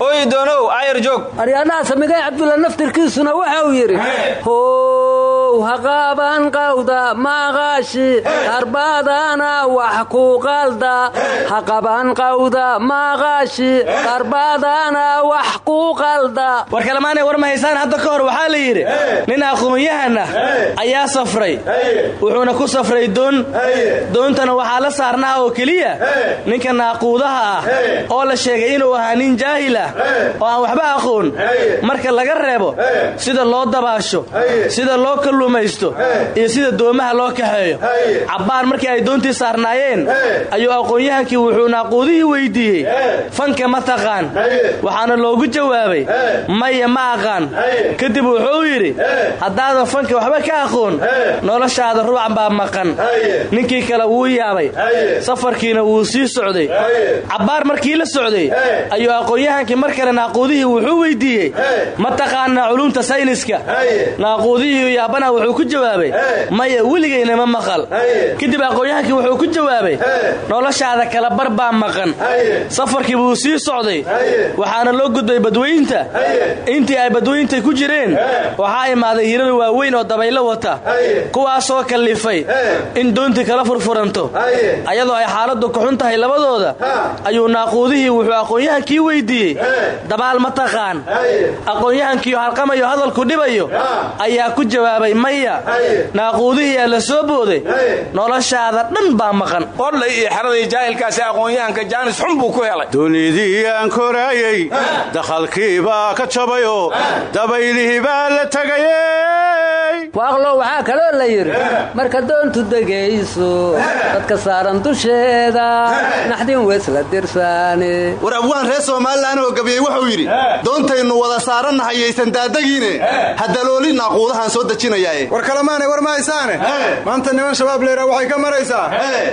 Oy doonow ayar joog. Aryaadhaha samigay cabdulla naftirkiisuna waxa uu yidhi haqaaban qawda maqaashi qarbaadana wax ku qalda haqaban qawda maqaashi qarbaadana wax ku qalda war kalemaanay war ma haysaan hadda ka hor waxaa la yidhi nin aqoon-yahanah ayaa safray wuxuuna ku safray doon doontana waxaa la saarnaa oo keliya ninka naaquudaha ah oo la sheegay inuu ahaa nin jaahil ah oo aan waxba aqoon marka laga reebo sida loo dabaasho sida loo kalluumaysto iyo sida doomaha loo kaxeeyo. Cabbaar markii ay doontii saarnaayeen ayuu aqoon-yahankii wuxuu naaquudihii weyddiiyey fanka ma taqaan. Waxaana loogu jawaabay maya ma aqaan. Kadib wuxuu yidhi haddaadan fanka waxba ka aqoon noloshaada ruucan baa maqan. Ninkii kale wuu yaabay. Safarkiina wuu sii socday. Cabbaar markii la socday ayuu aqoon-yahankii mar kale naaquudihii wuxuu weyddiiyey ma taqaanaa culumta sayniska? Naaquudihii yaabana wuxuu ku jawaabay maya weligayna ma maqal. Kadib aqoon-yahankii wuxuu ku jawaabay noloshaada kala bar baa maqan. Safarkii buu sii socday waxaana loo gudbay badweynta. Intii ay badweynta ku jireen waxaa imaaday hirar waaweyn oo dabaylo wata. Kuwaasoo kallifay in doontii kala furfuranto. Ayadoo ay xaaladdu kuxun tahay labadooda ayuu naaquudihii wuxuu aqoon-yahankii weyddiiyey dabaal ma taqaan. Aqoon-yahankiiyo halqamayo hadalku dhibayo ayaa ku jawaabay maya. Naaquudihiyaa la soo booday. Noloshaada dhan baa maqan. Qodlay iyo xeraday jaahilkaasi aqoon-yahanka jaanis xun buu ku helay. Dunidii aan koraayey dakhalkiibaa ka jabayoo dabaylihii baa la tegayey waaqlo waxaa kaloo la yidhi marka doontu degayso dadka saaran dusheeda naxdin weysla dirsaane. War abwaan reer somalilan oo gabiyey wuxuu yidhi doontaynu wada saarannahay yaysan daadagiine. Hadaloolin naaquudahaan soo dejinayaae war kalemaanay war ma haysaane maanta niman shabaab leeraa waxay ka maraysaa.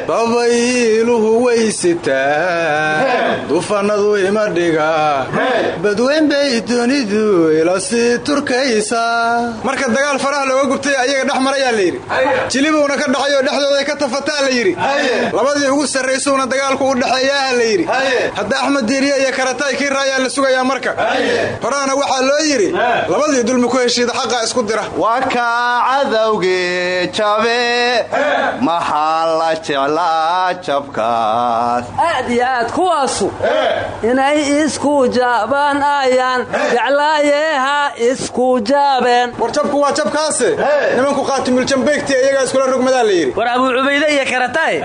Dabayluhu weysitaa dufanadu ima dhiga. Badweyn bay dunidu ila sii turkaysaa marka dagaal faraha looga gubtay ayaga dhex marayaa la yidhi. Jilibuuna ka dhacayoo dhexdooday ka tafataa la yidhi. Labadii ugu sarraysuuna dagaalku u dhexeeyaaha la yidhi. Hadda axmed diiriye iyo karataay kii raayaa la sugayaa marka. Horaana waxaa loo yidhi labadii dulmi ku heshiida xaqa isku dira cadowge jabe maxaa la jeclaa jabkaas aad iyo aad kuwaasu inay isku jaabaan ayaan jeclaayeha isku jaabeen war jabku waa jabkaase nimanku qaatimuljambeegti iyagaa iskula rogmadaa la yidhi. War abuu cubayde iyo karataay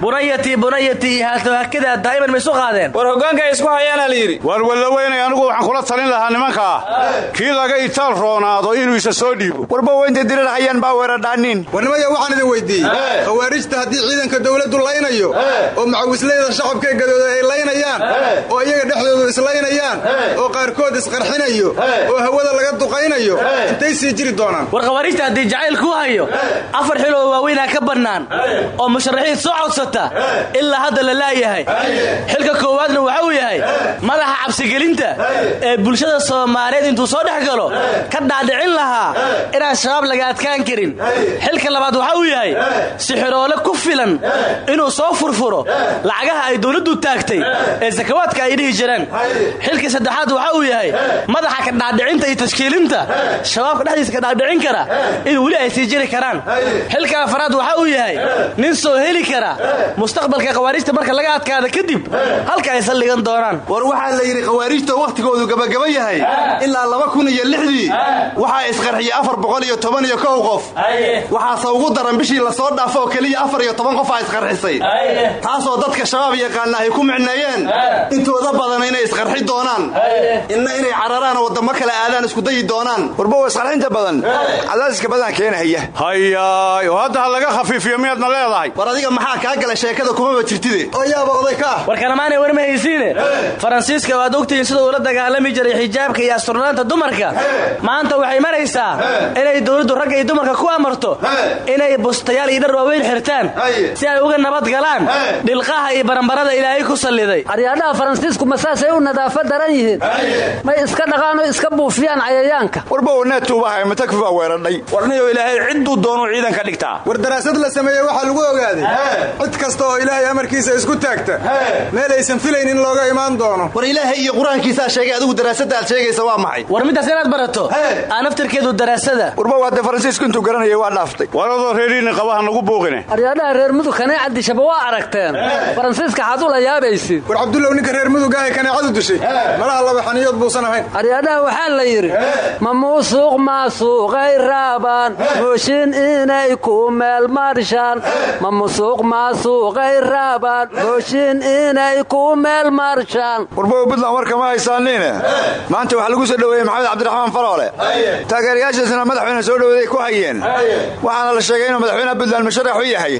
bunayatii bunayatii haato hakadaa daa'iman ma isu qaadeen? War hoggaanka ay isku hayaana la yidhi. War wallaweynay anigu waxaan kula talin lahaa nimankaa kii laga itaal roonaado inuu isa soo dhiibo warba weynta dirirhayaan baa weeradhaanin warnimaya waxaan idin weyddiiyey khawaarijta haddii ciidanka dawladdu laynayo oo macawisleyda shacabkae gadooda ay laynayaan oo iyaga dhexdoodu islaynayaan oo qaarkood isqarxinayo oo hawada laga duqaynayo intay sii jiri doonaan. War khawaarijta haddii jacayl ku hayo afar xiloo waaweynaa ka bannaan oo musharaxiin soo codsata ilaa hadda la laayahay. Xilka koowaadna waxa uu yahay madaxa cabsigelinta ee. bulshada soomaaliyeed intuu soo dhex galo ka dhaadhicin lahaa inaan shabaab laga adkaan karin. Xilka labaad waxa uu yahay sixiroole ku filan inuu soo furfuro lacagaha ay dowladdu taagtay ee sakawaadka ay dhihi jiraan. Xilka saddexaad waxa uu yahay madaxa ka dhaadhicinta iyo tashkiilinta shabaabka dhexdiisa ka dhaadhicin kara in weli ay sii jiri karaan. Xilka afaraad waxa uu yahay nin soo heli kara mustaqbalka khawaarijta marka laga adkaada kadib halka ay saldhigan doonaan. War waxaa la yidhi khawaarijta wakhtigoodu gabagaba yahay ilaa laba kun iyo lixdii. Waxaa isqarxiyey afar boqol iyo toban iyo kow qof. Waxaase ugu daran bishii la soo dhaafo oo keliya afar iyo toban qof aa isqarxisay. Taasoo dadka shabaab yaqaana ay ku micneeyeen. Intooda badan inay isqarxi doonaan. Inna inay cararaan oo waddamo kale aadaan iskudayi doonaan. Warbow isqarxinta badan. Cadaadiska badan keenahaya hayaay oo hadda ha laga khafiifiyo miyaadna leedahay? War adiga maxaa kaa gala sheekada kumaba jirtide? Oo yaaba oday ka. War kalamaanay war ma haysiine? Faransiiska waad ogtihiin siduu ula dagaalami jiray xijaabka iyo asturnaanta dumarka. Maanta waxay maraysaa inay dowladdu ragga iyo dumarka ku amarto inay bustayaal iyo dhar waaweyn xirtaan si ay uga nabad galaan dhilqaha iyo barambarada ilaahay ku salliday. Aryaadhaha faransiisku masaasay u nadaafad daran yihiin? May iska dhaqaanoo iska buufiyaan cayayaanka. Warbow neetuubahay matakfibaa weeradhay warniyo ilaahay cidduu doonuu ciidanka dhigtaa war daraasad la sameeyey waxaa lagu ogaaday. Cid kasta oo ilaahay amarkiisa isku taagta meel aysan filayn in looga imaan doono. War ilaahay iyo qur'aankiisaa sheegay adigu daraasada aad sheegaysa waa maxay? War middaas inaad barato aa naftirkeedu daraasada hadda faransiisku intuu garanayay waa dhaaftay. Waradoo reeriinni qabaha nagu buuqine aryaadhaha reer mudug kaneeca dishaba waa aragteen. Faransiiska xaad ula yaabaysid. War cabdullow ninka reer mudug ahay kaneecadu dushay malaha laba xaniyood buusan ahayn. Aryaadhaha waxaa la yidhi ma muusuuq maasuuqay raabaan. Mooshin inay ku meel marshaan ma musuuq maasuuqay raabaan. Mooshin inay ku meel marshaan warbow buntland warka ma haysaaniine. Maanta waxaa lagu soo dhoweeyey maxamed cabdiraxmaan faroole taageerayaashiisna madaxweyne soo dhoweeday ku hayeen waxaana la sheegay inuu madaxweynaha buntland musharax u yahay.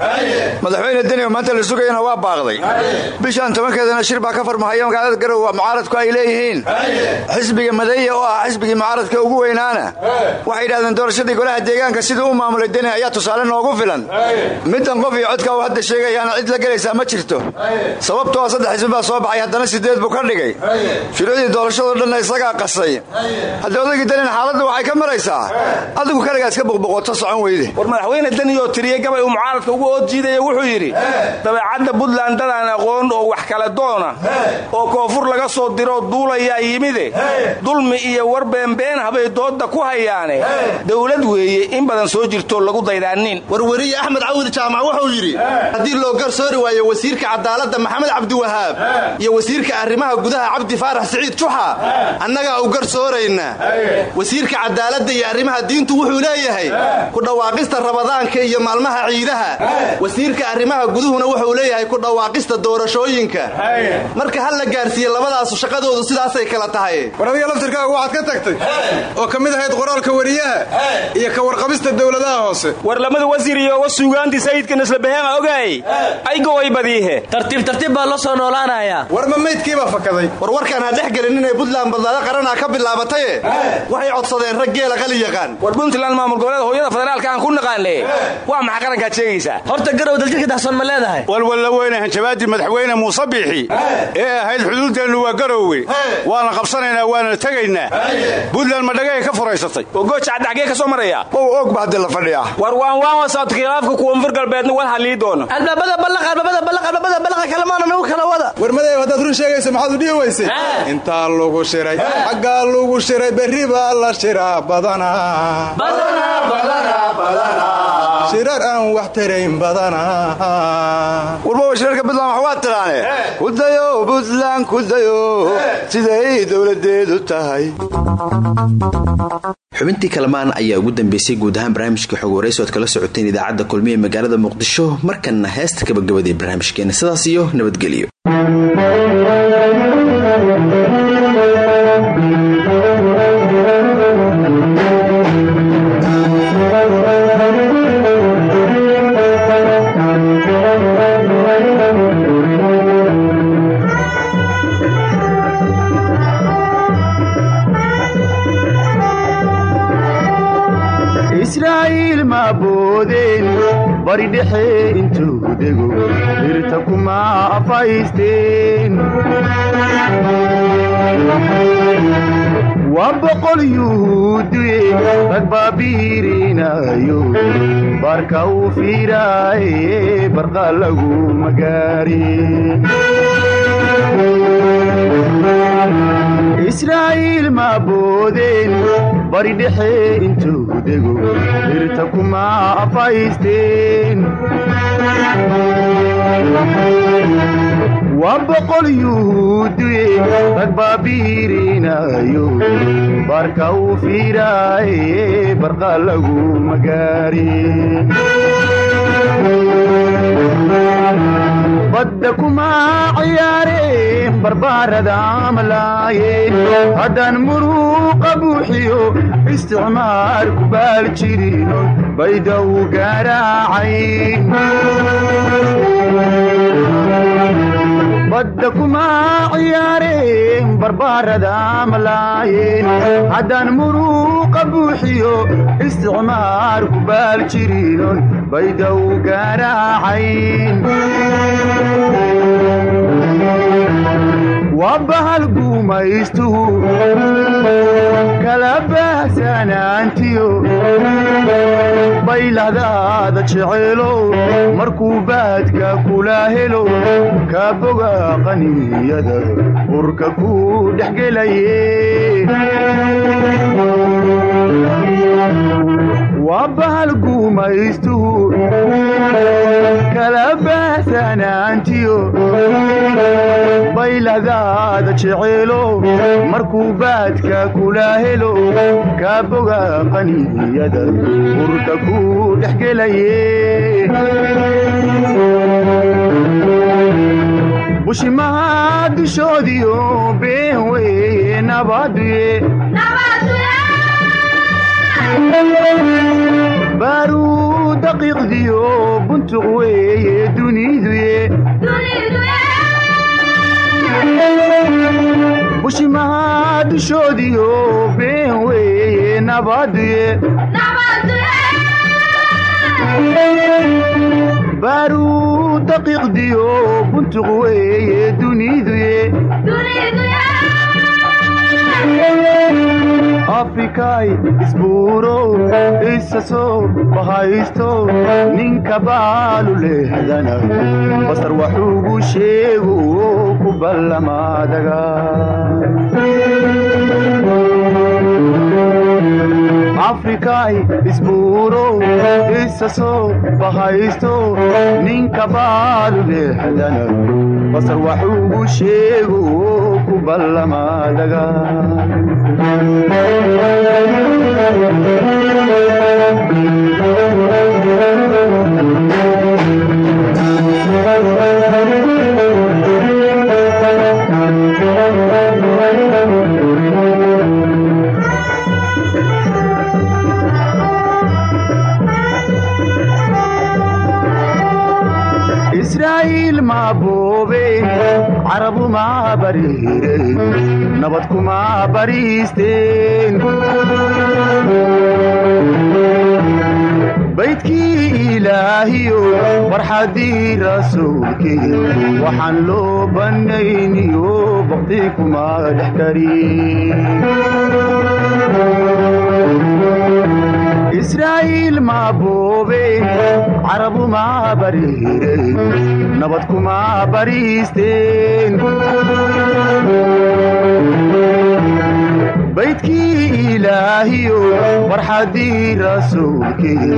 Madaxweyne deni oo maanta la sugayana waa baaqday. Bishan tobankeedana shir baa ka farmahaya magaalada garow mucaaradku ay leeyihiin. Xisbiga madeeya oo ah xisbigii mucaaradka ugu weynaana. Waxay yidhahdeen doorashadii golaha deegaanka siduu u maamulay deni ayaa tusaale noogu filan. Middan qof iyo codka uu hadda sheegayaana cid la gelaysaa ma jirto. Sababtoo saddex xisbi baa soo baxay haddana sideed buu ka dhigay. Shuruucdii doorashadoo dhanna isagaa qasay. Haddii odaygii denina xaaladda waxay ka maraysaa adigu kaligaa iska buqbuqoto socon weyde war madaxweyne daniyoo tiriyey gabay uu mucaaradka ugu oodjiidaya wuxuu yidhi dabeecadda buntland dadaan aqoon oo wax kala doona oo koonfur laga soo diroo duulayaa yimide. Dulmi iyo war beenbeen habay doodda ku hayaane. Dowlad weeye in badan soo jirtoo lagu daydaanin warweriye axmed cawdi jaamac wuxuu yidhi haddii loo garsoori waayo wasiirka cadaaladda maxamed cabdiwahaab iyo wasiirka arrimaha gudaha cabdi faarax siciid juxa annagaa u garsoorayna wasiirka cadaaladda iyo arrimaha diintu wuxuu leeyahay. Ku dhawaaqista rabadaanka iyo maalmaha ciidaha. Wasiirka arrimaha guduhuna wuxuu leeyahay ku dhawaaqista doorashooyinka. Marka hal la gaarsiiye labadaasu shaqadoodu sidaasay kala tahay. War adiga laftirkaaga waxaad ka tagtay? Oo ka mid ahayd qoraalka weriyaha iyo ka warqabista dowladaha hoose. War lamada wasiir iyo wa suugaanti sayidka naslabaheema ogaay aygoway badiihe. Tartiib tartiib baa loo soo noolaanayaa war ma maydkiibaa fakaday? War warkaan ha dhex gelin inay buntland badlaado qaranaa ka bilaabataye waxay codsadeen rag geela qali puntland maamul goboleed hooyada federaalka aan ku naqaane waa maxaa qarankaad sheegaysaa horta garow daljirka dahsoon ma leedahay. Walwalla weyne hanjabaadii madaxweyne muuse biixi ee ahayd xuduuddeennu waa garoowe waana qabsanaynaa waana tegaynaa. Buntland ma dhagay ka furaysatay. Oo gooja caddaxgee ka soo maraya? Ow og ba la fadhiyaa war waan waan wasaabta khilaafka kuwanfur galbeedna wal halii doono. Albaabada ballaq albaabada ballaq albaabada ballaqa kalemaana nagu kala wada war madeew haddaad run sheegayso maxaad u dhihi weysay? Intaa lagu shiray xaggaa lagu shiray berri baa la shiraa badanaa shirar aan wax tarayn badanaa warbowa shirarka buntland wax waa tiraane? Kudayo buntland kudayo siday dowladeedu tahay. Xubintii kalamaan ayaa ugu dambeysay guud ahaan barnaamijka xog waraysi oad kala socoteen idaacadda kulmiye magaalada muqdisho markanna heesta gabagabadee barnaamijkeena. Sidaas iyo nabadgelyo boqol baarka uu fiiraaye barqa lagu magaarin israa'iil ma boodeen bari dhexe intuu dego dhirta kuma afaysteen waa boqol yuhuuduye rag baabiirinayo baarka uu fiiraaye barqa lagu magaarin badda kuma ciyaareen barbaarada amlaayeen haddaan muruuqa buuxiyo isticmaar ku baal jirino baydow garaacayn badda kuma ciyaareen barbaarada amlaayeen haddaan muruuqa buuxiyo isticmaar ku baal jirinon baydow garaacayn waa bahal guumaystuhu kala baahsanaantiyo baylahdaada jeceelow markuu baadka kula helo ka boga qaniyada urka ku dhexgelaye waa bahal guumaystuhu kala baahsanaantiyo baylahdaada jeceelow markuu baadka kula helo ka boga qaniyada urka ku dhexgelaye bushimaha dushoodiyo been weye buntuq weeye duniduye bushimaha dushoodiyo been weeye nabaduye baaruu daqiiqdiyo buntuq weeye duniduye afrikay isbuurow isa soo bahaysto ninka baalu lehdana basar waxuugu sheegu ku ballamaadaga afrikay isbuurow isa soo bahaysto ninka baalu lehdana basar waxuugu sheegu ku ballamaadaga israa'iil maa boobeen carabu maa bariireen nabad kumaa bariisteen baydkii ilaahiyo farxaddii rasuulkii waxaan loo bannayniyo bakti kumaa dhex karin israa'iil maa boobeen carabu maa bariireen nabad kumaa bariisteen baydkii ilaahiyo farxaddii rasuulkii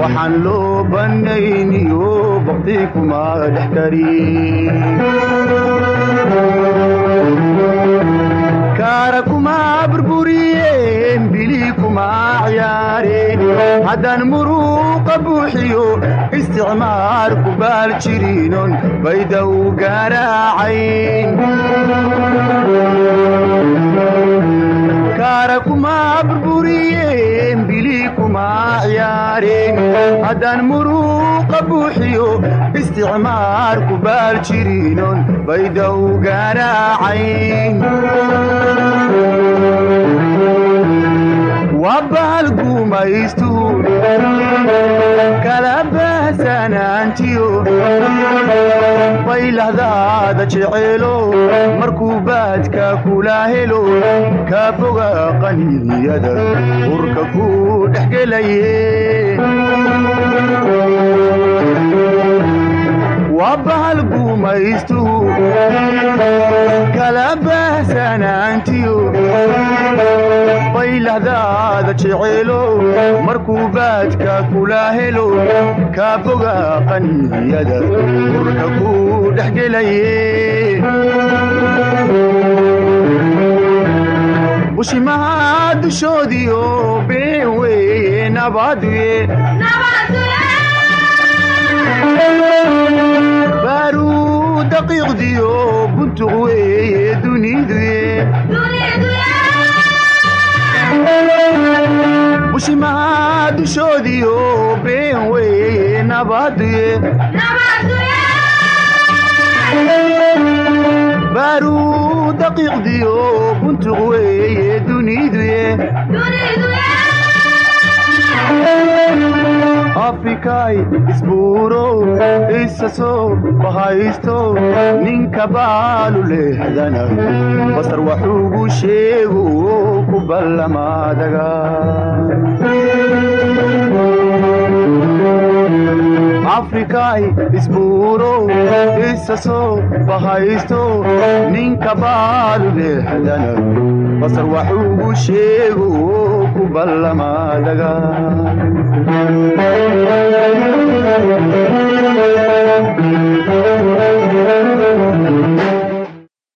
waxaan loo bannayniyo bakti kumaa dhex karin kumaa burburiyeen bilii kumaa ciyaareen haddaan muruuqa buuxiyo bilii kumaa ciyaareen. Haddaan muruuqa buuxiyo isticmaar ku baal jirinon waa bahal guumaystuhu kala baahsanaantiyo baylahdaada jeceelow markuu baadka kula helo. Ka boga qaniyada. Urka ku dhexgelaye waa bahal guumaystuhu kala baahsanaantiyo baylahdaada jeceelow markuu baadka kula helo ka boga qaniyada urka ku dhexgelaye bushimaha dushoodiyo been weeye nabaduye baaruu daqiiqdiyo buntuq weeye duniduye bushimaha dushoodiyo been weeye nabaduye baaruu daqiiqdiyo buntuq weeye duniduye afrikay isbuuro isa soo bahaysto ninka baalu lehdana. Basar waxuugu sheegu ku ballamaadaga afrikay isbuuro isa soo bahaysto ninka baalu lehdana basar waxuugu sheegu ku ballamaadaga